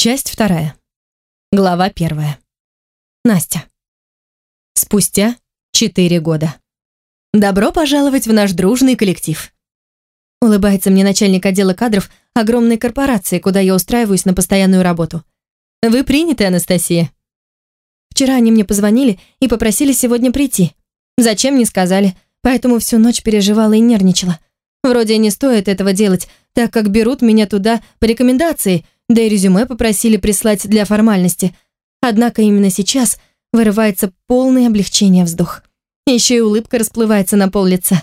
Часть вторая. Глава первая. Настя. Спустя четыре года. Добро пожаловать в наш дружный коллектив. Улыбается мне начальник отдела кадров огромной корпорации, куда я устраиваюсь на постоянную работу. Вы приняты, Анастасия. Вчера они мне позвонили и попросили сегодня прийти. Зачем, не сказали, поэтому всю ночь переживала и нервничала. Вроде не стоит этого делать, так как берут меня туда по рекомендации, да и резюме попросили прислать для формальности. Однако именно сейчас вырывается полное облегчение вздох. Еще и улыбка расплывается на пол лица.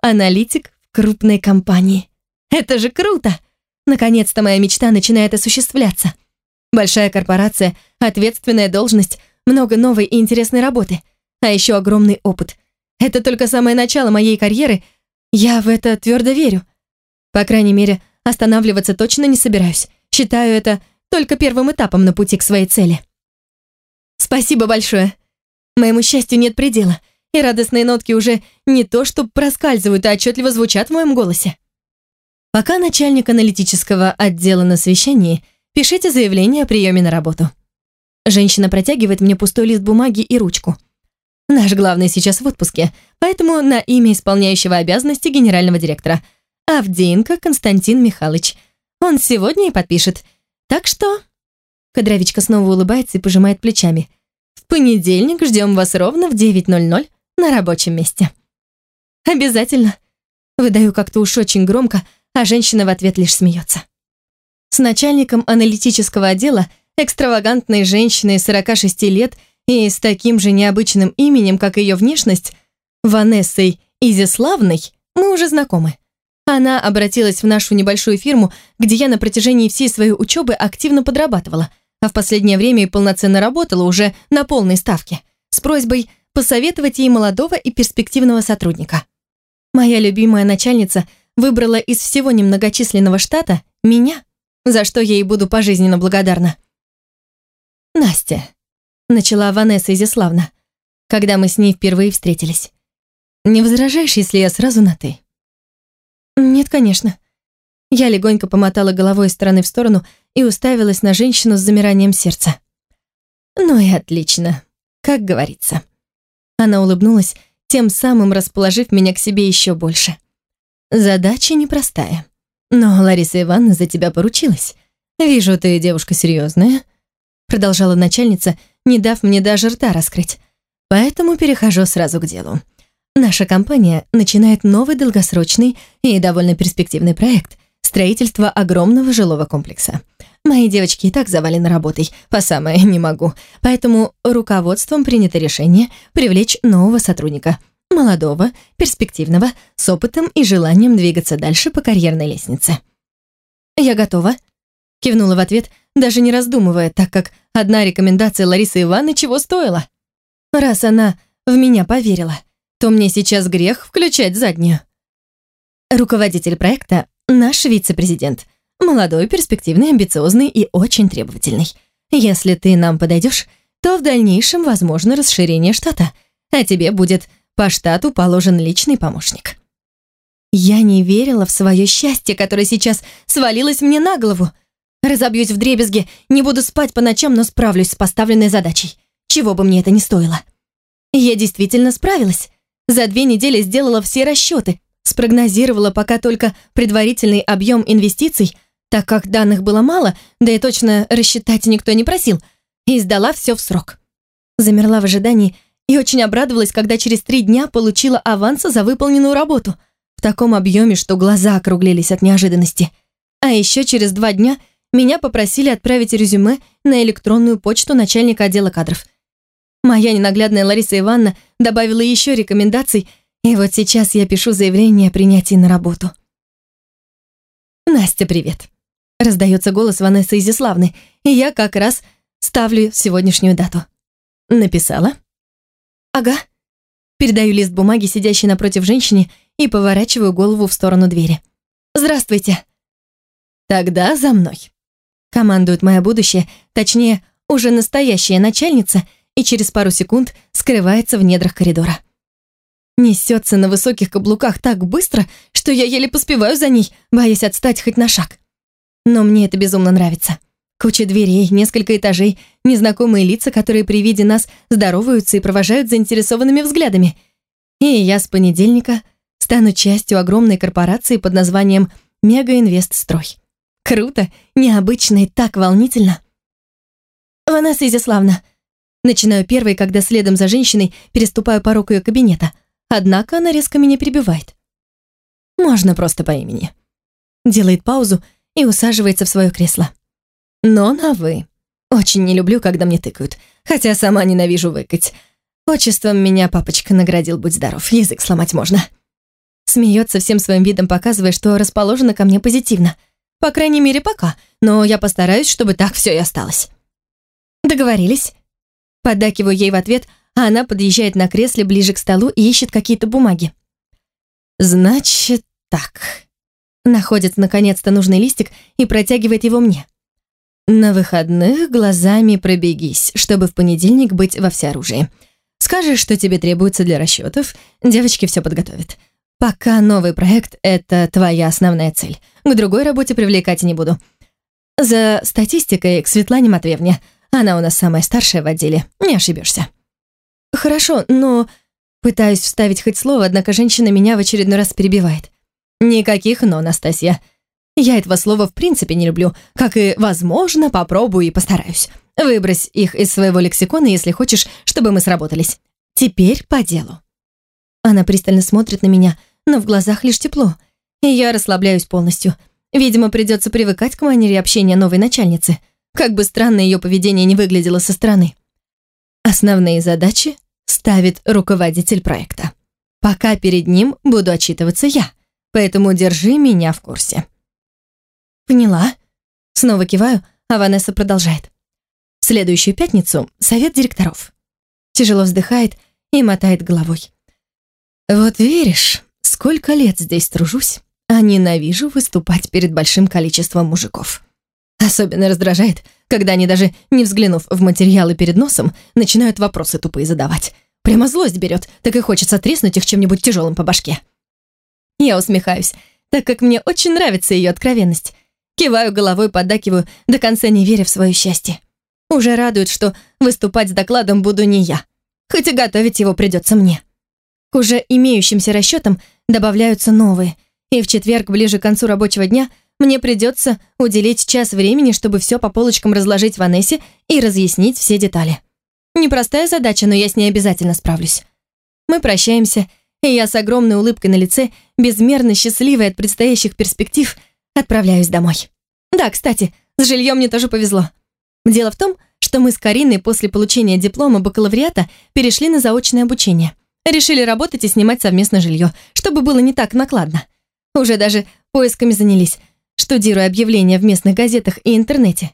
Аналитик в крупной компании. Это же круто! Наконец-то моя мечта начинает осуществляться. Большая корпорация, ответственная должность, много новой и интересной работы, а еще огромный опыт. Это только самое начало моей карьеры. Я в это твердо верю. По крайней мере, останавливаться точно не собираюсь. Считаю это только первым этапом на пути к своей цели. Спасибо большое. Моему счастью нет предела, и радостные нотки уже не то что проскальзывают, а отчетливо звучат в моем голосе. Пока начальник аналитического отдела на совещании, пишите заявление о приеме на работу. Женщина протягивает мне пустой лист бумаги и ручку. Наш главный сейчас в отпуске, поэтому на имя исполняющего обязанности генерального директора. Авдеенко Константин Михайлович. Он сегодня и подпишет. Так что... Кадровичка снова улыбается и пожимает плечами. В понедельник ждем вас ровно в 9.00 на рабочем месте. Обязательно. Выдаю как-то уж очень громко, а женщина в ответ лишь смеется. С начальником аналитического отдела, экстравагантной женщиной 46 лет и с таким же необычным именем, как ее внешность, Ванессой Изяславной, мы уже знакомы. Она обратилась в нашу небольшую фирму, где я на протяжении всей своей учебы активно подрабатывала, а в последнее время и полноценно работала уже на полной ставке, с просьбой посоветовать ей молодого и перспективного сотрудника. Моя любимая начальница – выбрала из всего немногочисленного штата меня, за что я ей буду пожизненно благодарна. «Настя», — начала Ванесса Изяславна, когда мы с ней впервые встретились. «Не возражаешь, если я сразу на «ты»?» «Нет, конечно». Я легонько помотала головой из стороны в сторону и уставилась на женщину с замиранием сердца. «Ну и отлично, как говорится». Она улыбнулась, тем самым расположив меня к себе еще больше. Задача непростая. Но Лариса Ивановна за тебя поручилась. Вижу, ты девушка серьезная, продолжала начальница, не дав мне даже рта раскрыть. Поэтому перехожу сразу к делу. Наша компания начинает новый долгосрочный и довольно перспективный проект строительство огромного жилого комплекса. Мои девочки и так завалены работой, по самое не могу. Поэтому руководством принято решение привлечь нового сотрудника – молодого, перспективного, с опытом и желанием двигаться дальше по карьерной лестнице. «Я готова», — кивнула в ответ, даже не раздумывая, так как одна рекомендация Ларисы Ивановны чего стоила. Раз она в меня поверила, то мне сейчас грех включать заднюю. Руководитель проекта — наш вице-президент. Молодой, перспективный, амбициозный и очень требовательный. Если ты нам подойдешь, то в дальнейшем возможно расширение штата, а тебе будет по штату положен личный помощник. Я не верила в свое счастье, которое сейчас свалилось мне на голову. Разобьюсь в дребезге, не буду спать по ночам, но справлюсь с поставленной задачей. Чего бы мне это ни стоило. Я действительно справилась. За две недели сделала все расчеты, спрогнозировала пока только предварительный объем инвестиций, так как данных было мало, да и точно рассчитать никто не просил, и сдала все в срок. Замерла в ожидании, и очень обрадовалась, когда через три дня получила аванса за выполненную работу в таком объеме, что глаза округлились от неожиданности. А еще через два дня меня попросили отправить резюме на электронную почту начальника отдела кадров. Моя ненаглядная Лариса Ивановна добавила еще рекомендаций, и вот сейчас я пишу заявление о принятии на работу. «Настя, привет!» Раздается голос Ванессы Изяславны, и я как раз ставлю сегодняшнюю дату. Написала? «Ага». Передаю лист бумаги, сидящей напротив женщине, и поворачиваю голову в сторону двери. «Здравствуйте». «Тогда за мной», — командует моя будущее, точнее, уже настоящая начальница, и через пару секунд скрывается в недрах коридора. Несется на высоких каблуках так быстро, что я еле поспеваю за ней, боясь отстать хоть на шаг. Но мне это безумно нравится. Куча дверей, несколько этажей, незнакомые лица, которые при виде нас здороваются и провожают заинтересованными взглядами. И я с понедельника стану частью огромной корпорации под названием «Мега Инвестстрой». Круто, необычно и так волнительно. Ванесса Изяславна. Начинаю первой, когда следом за женщиной переступаю порог ее кабинета. Однако она резко меня перебивает. Можно просто по имени. Делает паузу и усаживается в свое кресло. Но на «вы». Очень не люблю, когда мне тыкают, хотя сама ненавижу выкать. Отчеством меня папочка наградил, будь здоров, язык сломать можно. Смеется всем своим видом, показывая, что расположена ко мне позитивно. По крайней мере, пока, но я постараюсь, чтобы так все и осталось. Договорились. Поддакиваю ей в ответ, а она подъезжает на кресле ближе к столу и ищет какие-то бумаги. Значит так. Находит наконец-то нужный листик и протягивает его мне. На выходных глазами пробегись, чтобы в понедельник быть во всеоружии. Скажешь, что тебе требуется для расчетов, девочки все подготовят. Пока новый проект — это твоя основная цель. К другой работе привлекать не буду. За статистикой к Светлане Матвеевне. Она у нас самая старшая в отделе, не ошибешься. Хорошо, но... Пытаюсь вставить хоть слово, однако женщина меня в очередной раз перебивает. Никаких «но», Настасья. Я этого слова в принципе не люблю, как и «возможно», «попробую» и «постараюсь». Выбрось их из своего лексикона, если хочешь, чтобы мы сработались. Теперь по делу. Она пристально смотрит на меня, но в глазах лишь тепло. И я расслабляюсь полностью. Видимо, придется привыкать к манере общения новой начальницы. Как бы странно ее поведение не выглядело со стороны. Основные задачи ставит руководитель проекта. Пока перед ним буду отчитываться я, поэтому держи меня в курсе. «Поняла». Снова киваю, а Ванесса продолжает. В следующую пятницу совет директоров. Тяжело вздыхает и мотает головой. «Вот веришь, сколько лет здесь тружусь, а ненавижу выступать перед большим количеством мужиков. Особенно раздражает, когда они даже, не взглянув в материалы перед носом, начинают вопросы тупые задавать. Прямо злость берет, так и хочется треснуть их чем-нибудь тяжелым по башке. Я усмехаюсь, так как мне очень нравится ее откровенность. Киваю головой, поддакиваю, до конца не веря в свое счастье. Уже радует, что выступать с докладом буду не я. Хоть и готовить его придется мне. К уже имеющимся расчетам добавляются новые. И в четверг, ближе к концу рабочего дня, мне придется уделить час времени, чтобы все по полочкам разложить в Анессе и разъяснить все детали. Непростая задача, но я с ней обязательно справлюсь. Мы прощаемся, и я с огромной улыбкой на лице, безмерно счастливой от предстоящих перспектив, Отправляюсь домой. Да, кстати, с жильем мне тоже повезло. Дело в том, что мы с Кариной после получения диплома бакалавриата перешли на заочное обучение. Решили работать и снимать совместно жилье, чтобы было не так накладно. Уже даже поисками занялись, штудируя объявления в местных газетах и интернете.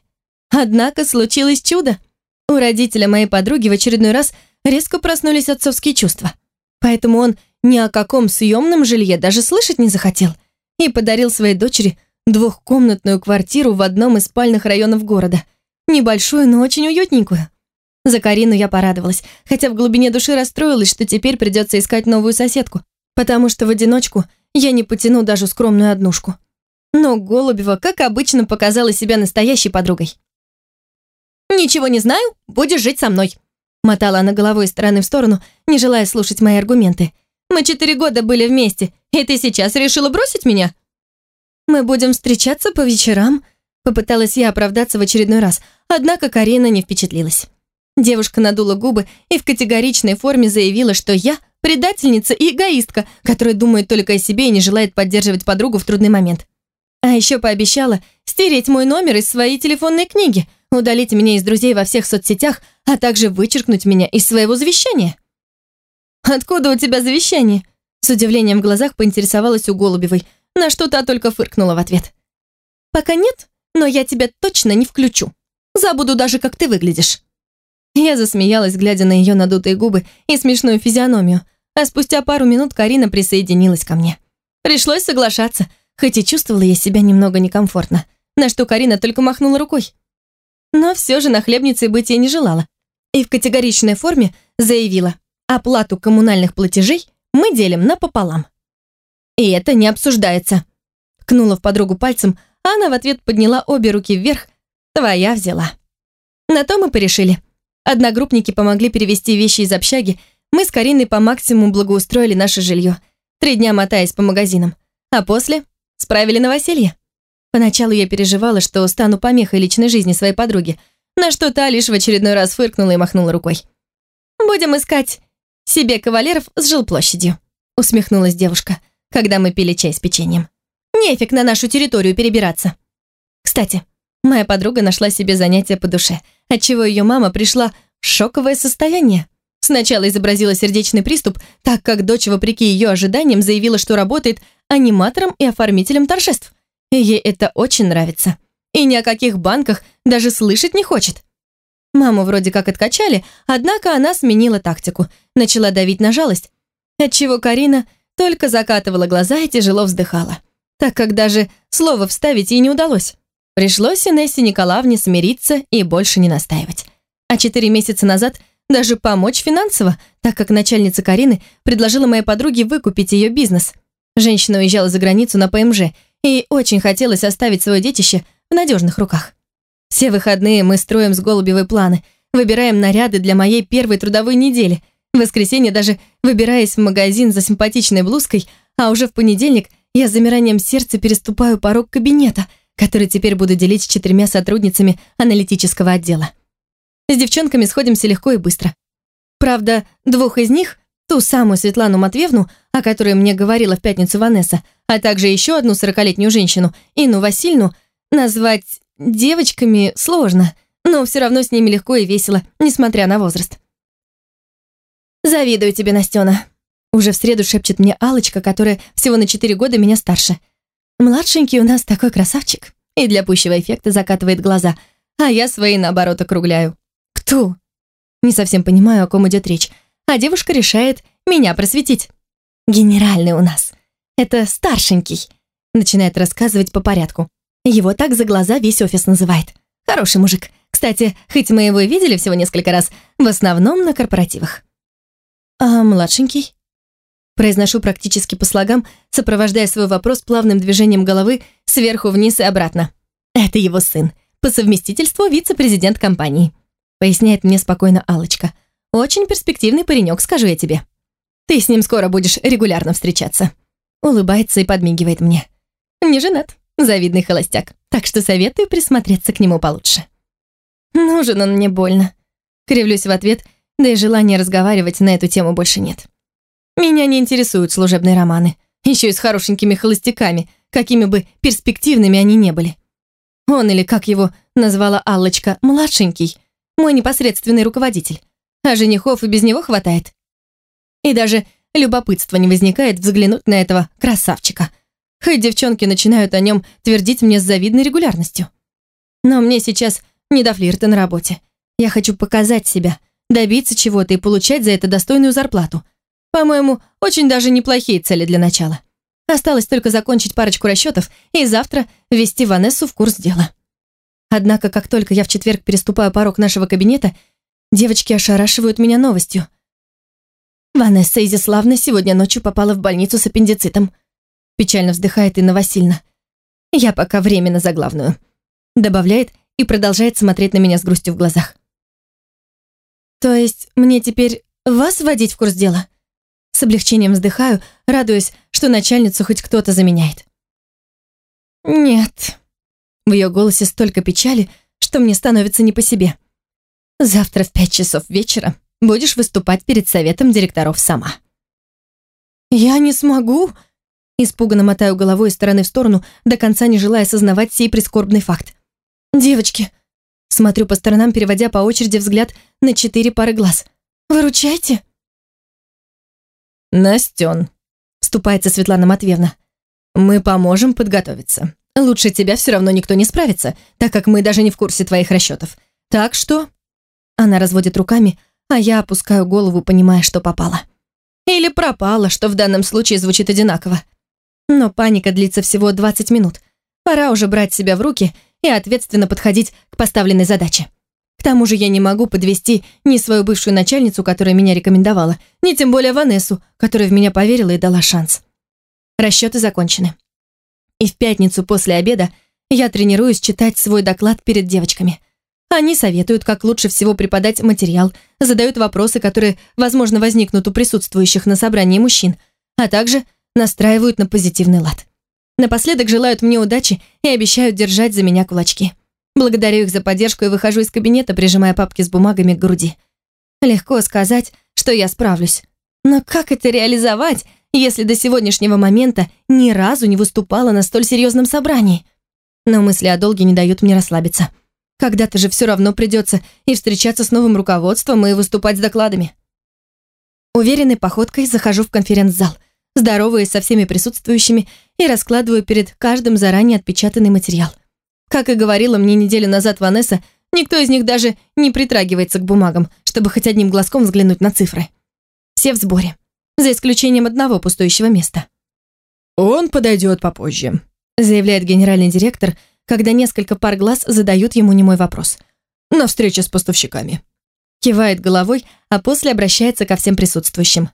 Однако случилось чудо. У родителя моей подруги в очередной раз резко проснулись отцовские чувства. Поэтому он ни о каком съемном жилье даже слышать не захотел и подарил своей дочери двухкомнатную квартиру в одном из спальных районов города. Небольшую, но очень уютненькую. За Карину я порадовалась, хотя в глубине души расстроилась, что теперь придется искать новую соседку, потому что в одиночку я не потяну даже скромную однушку. Но Голубева, как обычно, показала себя настоящей подругой. «Ничего не знаю, будешь жить со мной», мотала она головой из стороны в сторону, не желая слушать мои аргументы. «Мы четыре года были вместе, и ты сейчас решила бросить меня?» «Мы будем встречаться по вечерам», попыталась я оправдаться в очередной раз, однако Карина не впечатлилась. Девушка надула губы и в категоричной форме заявила, что я предательница и эгоистка, которая думает только о себе и не желает поддерживать подругу в трудный момент. А еще пообещала стереть мой номер из своей телефонной книги, удалить меня из друзей во всех соцсетях, а также вычеркнуть меня из своего завещания. «Откуда у тебя завещание?» С удивлением в глазах поинтересовалась у Голубевой – на что та только фыркнула в ответ. «Пока нет, но я тебя точно не включу. Забуду даже, как ты выглядишь». Я засмеялась, глядя на ее надутые губы и смешную физиономию, а спустя пару минут Карина присоединилась ко мне. Пришлось соглашаться, хоть и чувствовала я себя немного некомфортно, на что Карина только махнула рукой. Но все же нахлебницей быть я не желала и в категоричной форме заявила, оплату коммунальных платежей мы делим напополам. И это не обсуждается. Ткнула в подругу пальцем, а она в ответ подняла обе руки вверх, твоя взяла. На то мы порешили. Одногруппники помогли перевести вещи из общаги, мы с Кариной по максимуму благоустроили наше жилье, три дня мотаясь по магазинам, а после справили новоселье. Поначалу я переживала, что стану помехой личной жизни своей подруги, на что та лишь в очередной раз фыркнула и махнула рукой. «Будем искать себе кавалеров с жилплощадью», усмехнулась девушка, когда мы пили чай с печеньем. «Нефиг на нашу территорию перебираться». Кстати, моя подруга нашла себе занятие по душе, отчего ее мама пришла в шоковое состояние. Сначала изобразила сердечный приступ, так как дочь, вопреки ее ожиданиям, заявила, что работает аниматором и оформителем торжеств. Ей это очень нравится. И ни о каких банках даже слышать не хочет. Маму вроде как откачали, однако она сменила тактику, начала давить на жалость, отчего Карина только закатывала глаза и тяжело вздыхала, так как даже слово вставить ей не удалось. Пришлось Инессе Николаевне смириться и больше не настаивать. А четыре месяца назад даже помочь финансово, так как начальница Карины предложила моей подруге выкупить ее бизнес. Женщина уезжала за границу на ПМЖ, и очень хотелось оставить свое детище в надежных руках. Все выходные мы строим с Голубевой планы, выбираем наряды для моей первой трудовой недели. В воскресенье даже выбираясь в магазин за симпатичной блузкой, а уже в понедельник я с замиранием сердца переступаю порог кабинета, который теперь буду делить с четырьмя сотрудницами аналитического отдела. С девчонками сходимся легко и быстро. Правда, двух из них, ту самую Светлану Матвеевну, о которой мне говорила в пятницу Ванесса, а также еще одну сорокалетнюю женщину, Инну Васильевну, назвать девочками сложно, но все равно с ними легко и весело, несмотря на возраст. «Завидую тебе, Настена», — уже в среду шепчет мне алочка которая всего на четыре года меня старше. «Младшенький у нас такой красавчик», и для пущего эффекта закатывает глаза, а я свои, наоборот, округляю. «Кто?» Не совсем понимаю, о ком идет речь. А девушка решает меня просветить. «Генеральный у нас. Это старшенький», начинает рассказывать по порядку. Его так за глаза весь офис называет. Хороший мужик. Кстати, хоть мы его и видели всего несколько раз, в основном на корпоративах. «А младшенький?» Произношу практически по слогам, сопровождая свой вопрос плавным движением головы сверху вниз и обратно. Это его сын, по совместительству вице-президент компании поясняет мне спокойно алочка Очень перспективный паренек, скажу я тебе. Ты с ним скоро будешь регулярно встречаться. Улыбается и подмигивает мне. Не женат, завидный холостяк, так что советую присмотреться к нему получше. Нужен он мне больно. Кривлюсь в ответ, да и желания разговаривать на эту тему больше нет. Меня не интересуют служебные романы, еще и с хорошенькими холостяками, какими бы перспективными они не были. Он, или как его назвала Аллочка, младшенький, мой непосредственный руководитель. А женихов и без него хватает. И даже любопытства не возникает взглянуть на этого красавчика. Хоть девчонки начинают о нем твердить мне с завидной регулярностью. Но мне сейчас не до флирта на работе. Я хочу показать себя, добиться чего-то и получать за это достойную зарплату. По-моему, очень даже неплохие цели для начала. Осталось только закончить парочку расчетов и завтра ввести Ванессу в курс дела. Однако, как только я в четверг переступаю порог нашего кабинета, девочки ошарашивают меня новостью. Ванесса Изяславна сегодня ночью попала в больницу с аппендицитом. Печально вздыхает Инна Васильевна. Я пока временно за главную. Добавляет и продолжает смотреть на меня с грустью в глазах. То есть мне теперь вас вводить в курс дела? С облегчением вздыхаю, радуясь, что начальницу хоть кто-то заменяет. Нет, в ее голосе столько печали, что мне становится не по себе. Завтра в пять часов вечера будешь выступать перед советом директоров сама. Я не смогу. Испуганно мотаю головой из стороны в сторону, до конца не желая осознавать сей прискорбный факт. Девочки, смотрю по сторонам, переводя по очереди взгляд на четыре пары глаз. Выручайте. Настен, вступается Светлана Матвеевна. Мы поможем подготовиться. Лучше тебя все равно никто не справится, так как мы даже не в курсе твоих расчетов. Так что...» Она разводит руками, а я опускаю голову, понимая, что попала. Или пропала, что в данном случае звучит одинаково. Но паника длится всего 20 минут. Пора уже брать себя в руки и ответственно подходить к поставленной задаче. К тому же я не могу подвести ни свою бывшую начальницу, которая меня рекомендовала, ни тем более Ванессу, которая в меня поверила и дала шанс. Расчеты закончены. И в пятницу после обеда я тренируюсь читать свой доклад перед девочками. Они советуют, как лучше всего преподать материал, задают вопросы, которые, возможно, возникнут у присутствующих на собрании мужчин, а также настраивают на позитивный лад. Напоследок желают мне удачи и обещают держать за меня кулачки. Благодарю их за поддержку и выхожу из кабинета, прижимая папки с бумагами к груди. Легко сказать, что я справлюсь. Но как это реализовать, если до сегодняшнего момента ни разу не выступала на столь серьезном собрании? Но мысли о долге не дают мне расслабиться. Когда-то же все равно придется и встречаться с новым руководством, и выступать с докладами. Уверенной походкой захожу в конференц-зал, здороваюсь со всеми присутствующими и раскладываю перед каждым заранее отпечатанный материал. Как и говорила мне неделю назад Ванесса, никто из них даже не притрагивается к бумагам, чтобы хоть одним глазком взглянуть на цифры. Все в сборе, за исключением одного пустующего места. «Он подойдет попозже», заявляет генеральный директор, когда несколько пар глаз задают ему немой вопрос. «На встрече с поставщиками». Кивает головой, а после обращается ко всем присутствующим.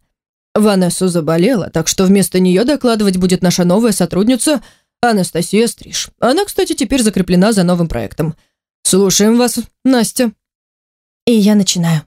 Ванесса заболела, так что вместо нее докладывать будет наша новая сотрудница Анастасия Стриж. Она, кстати, теперь закреплена за новым проектом. Слушаем вас, Настя. И я начинаю.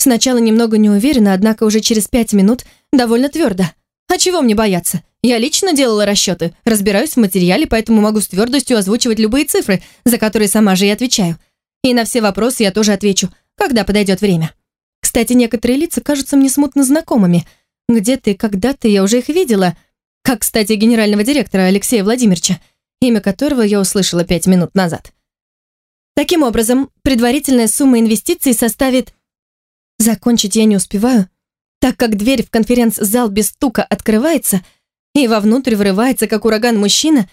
Сначала немного неуверенно, однако уже через пять минут довольно твердо. А чего мне бояться? Я лично делала расчеты, разбираюсь в материале, поэтому могу с твердостью озвучивать любые цифры, за которые сама же и отвечаю. И на все вопросы я тоже отвечу, когда подойдет время. Кстати, некоторые лица кажутся мне смутно знакомыми – где-то и когда-то я уже их видела, как, кстати, генерального директора Алексея Владимировича, имя которого я услышала пять минут назад. Таким образом, предварительная сумма инвестиций составит... Закончить я не успеваю, так как дверь в конференц-зал без стука открывается, и вовнутрь врывается, как ураган мужчина,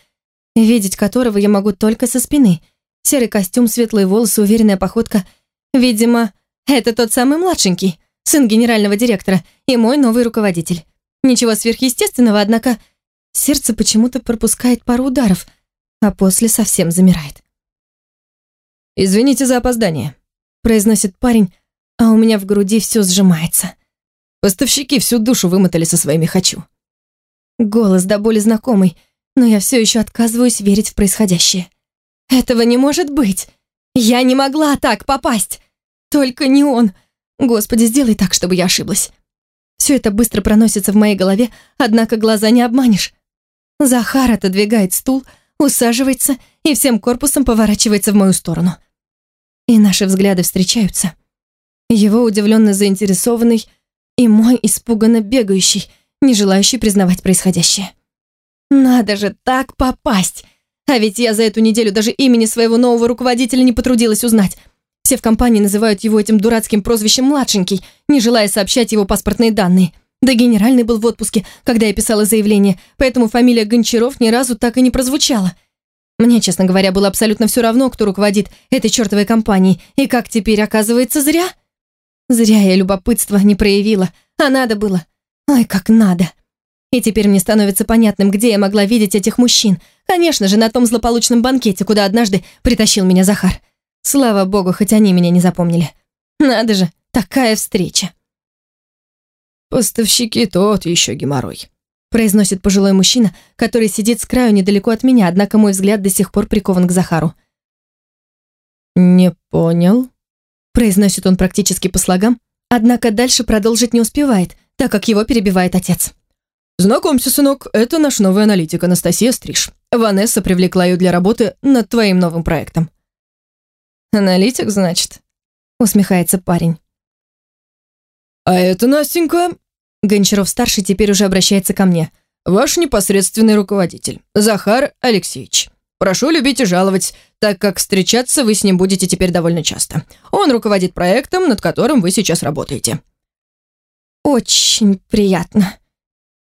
видеть которого я могу только со спины. Серый костюм, светлые волосы, уверенная походка. Видимо, это тот самый младшенький сын генерального директора и мой новый руководитель. Ничего сверхъестественного, однако сердце почему-то пропускает пару ударов, а после совсем замирает. «Извините за опоздание», — произносит парень, а у меня в груди все сжимается. «Поставщики всю душу вымотали со своими «хочу». Голос до боли знакомый, но я все еще отказываюсь верить в происходящее. Этого не может быть. Я не могла так попасть. Только не он. Господи, сделай так, чтобы я ошиблась. Все это быстро проносится в моей голове, однако глаза не обманешь. Захар отодвигает стул, усаживается и всем корпусом поворачивается в мою сторону. И наши взгляды встречаются. Его удивленно заинтересованный и мой испуганно бегающий, не желающий признавать происходящее. Надо же так попасть! А ведь я за эту неделю даже имени своего нового руководителя не потрудилась узнать. Все в компании называют его этим дурацким прозвищем «младшенький», не желая сообщать его паспортные данные. Да генеральный был в отпуске, когда я писала заявление, поэтому фамилия Гончаров ни разу так и не прозвучала. Мне, честно говоря, было абсолютно все равно, кто руководит этой чертовой компанией, и как теперь оказывается зря. Зря я любопытство не проявила, а надо было. Ой, как надо. И теперь мне становится понятным, где я могла видеть этих мужчин. Конечно же, на том злополучном банкете, куда однажды притащил меня Захар. Слава богу, хоть они меня не запомнили. Надо же, такая встреча. «Поставщики тот еще геморрой», произносит пожилой мужчина, который сидит с краю недалеко от меня, однако мой взгляд до сих пор прикован к Захару. «Не понял», произносит он практически по слогам, однако дальше продолжить не успевает, так как его перебивает отец. «Знакомься, сынок, это наш новый аналитик Анастасия Стриж. Ванесса привлекла ее для работы над твоим новым проектом». «Аналитик, значит?» — усмехается парень. «А это, Настенька...» Гончаров-старший теперь уже обращается ко мне. «Ваш непосредственный руководитель, Захар Алексеевич. Прошу любить и жаловать, так как встречаться вы с ним будете теперь довольно часто. Он руководит проектом, над которым вы сейчас работаете». «Очень приятно».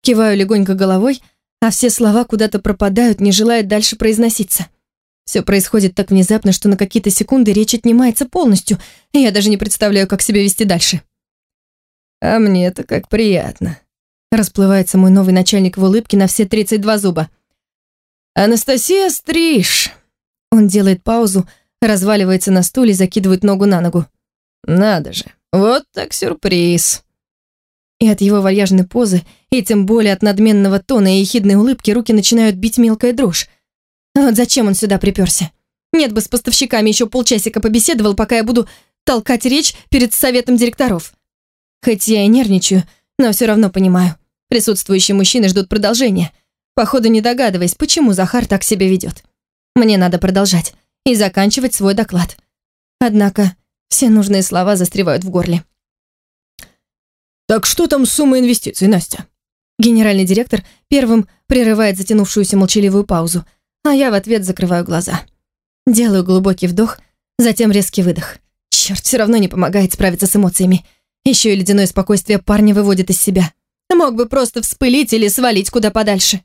Киваю легонько головой, а все слова куда-то пропадают, не желая дальше произноситься. Все происходит так внезапно, что на какие-то секунды речь отнимается полностью, и я даже не представляю, как себя вести дальше. «А мне-то как приятно», — расплывается мой новый начальник в улыбке на все 32 зуба. «Анастасия Стриж!» Он делает паузу, разваливается на стуле и закидывает ногу на ногу. «Надо же, вот так сюрприз!» И от его вальяжной позы, и тем более от надменного тона и ехидной улыбки руки начинают бить мелкая дрожь. Вот зачем он сюда приперся? Нет бы с поставщиками еще полчасика побеседовал, пока я буду толкать речь перед советом директоров. Хоть я и нервничаю, но все равно понимаю. Присутствующие мужчины ждут продолжения. Походу, не догадываясь, почему Захар так себя ведет. Мне надо продолжать и заканчивать свой доклад. Однако все нужные слова застревают в горле. «Так что там с суммой инвестиций, Настя?» Генеральный директор первым прерывает затянувшуюся молчаливую паузу, а я в ответ закрываю глаза. Делаю глубокий вдох, затем резкий выдох. Черт, все равно не помогает справиться с эмоциями. Еще и ледяное спокойствие парня выводит из себя. Мог бы просто вспылить или свалить куда подальше.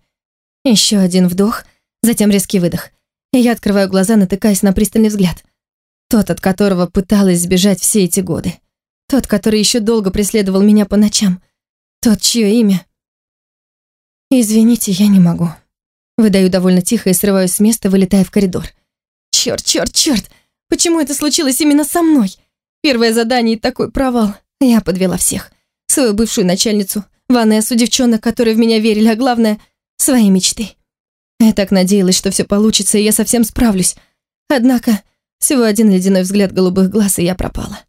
Еще один вдох, затем резкий выдох. Я открываю глаза, натыкаясь на пристальный взгляд. Тот, от которого пыталась сбежать все эти годы. Тот, который еще долго преследовал меня по ночам. Тот, чье имя... Извините, я не могу. Выдаю довольно тихо и срываюсь с места, вылетая в коридор. Черт, черт, черт! Почему это случилось именно со мной? Первое задание и такой провал. Я подвела всех. Свою бывшую начальницу, Ванессу, девчонок, которые в меня верили, а главное, свои мечты. Я так надеялась, что все получится, и я совсем справлюсь. Однако, всего один ледяной взгляд голубых глаз, и я пропала.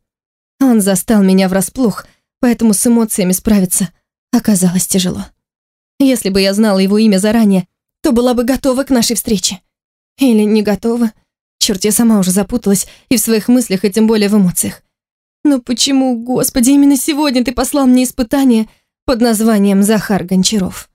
Он застал меня врасплох, поэтому с эмоциями справиться оказалось тяжело. Если бы я знала его имя заранее, то была бы готова к нашей встрече. Или не готова. Черт, я сама уже запуталась и в своих мыслях, и тем более в эмоциях. Но почему, Господи, именно сегодня ты послал мне испытание под названием Захар Гончаров?